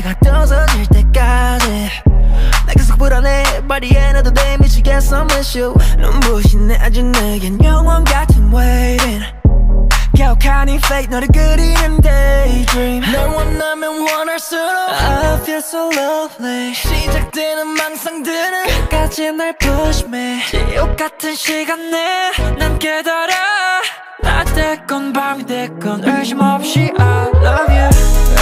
해가 떠서 질 때까지. 내 계속 불안해 바디에 나도 돼 미치겠어 miss 눈부신 아주 내겐 영원 같은 waiting 격한 이 fate 너를 그리는 daydream. 널 원하면 원할수록 I feel so lovely. 시작되는 망상들은 끝까지 날 push me. 지옥 같은 시간 내난 깨달아. 낮 됐건 밤이 됐건 의심 없이 I love you.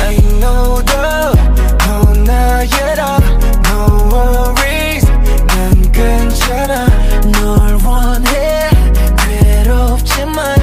Ain't no doubt 너 나의 love. No worries. 난 괜찮아. 널 원해. 괴롭지만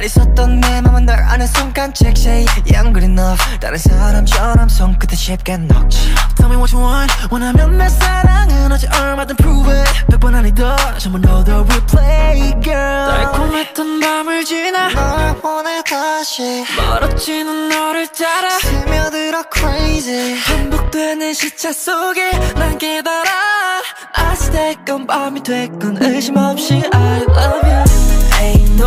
날 있었던 내 맘은 널 아는 순간 check yeah I'm good enough. 다른 사람처럼 손끝에 쉽게 녹지. Tell me what you want. 원하면 내 사랑은 어제 얼마든 prove it. 백번 아니더 전부 너도 replay girl. 달콤했던 밤을 지나 널 보내 다시. 멀어지는 너를 따라 스며들어 crazy. 반복되는 시차 속에 난 깨달아. 아스 됐건 밤이 됐건 의심 없이 I love you. Ain't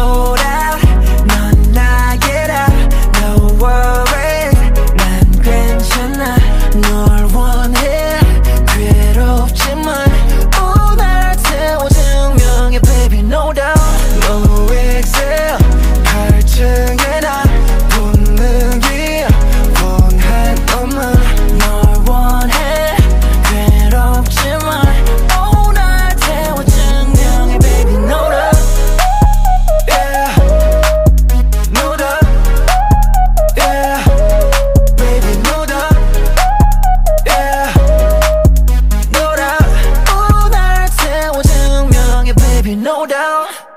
down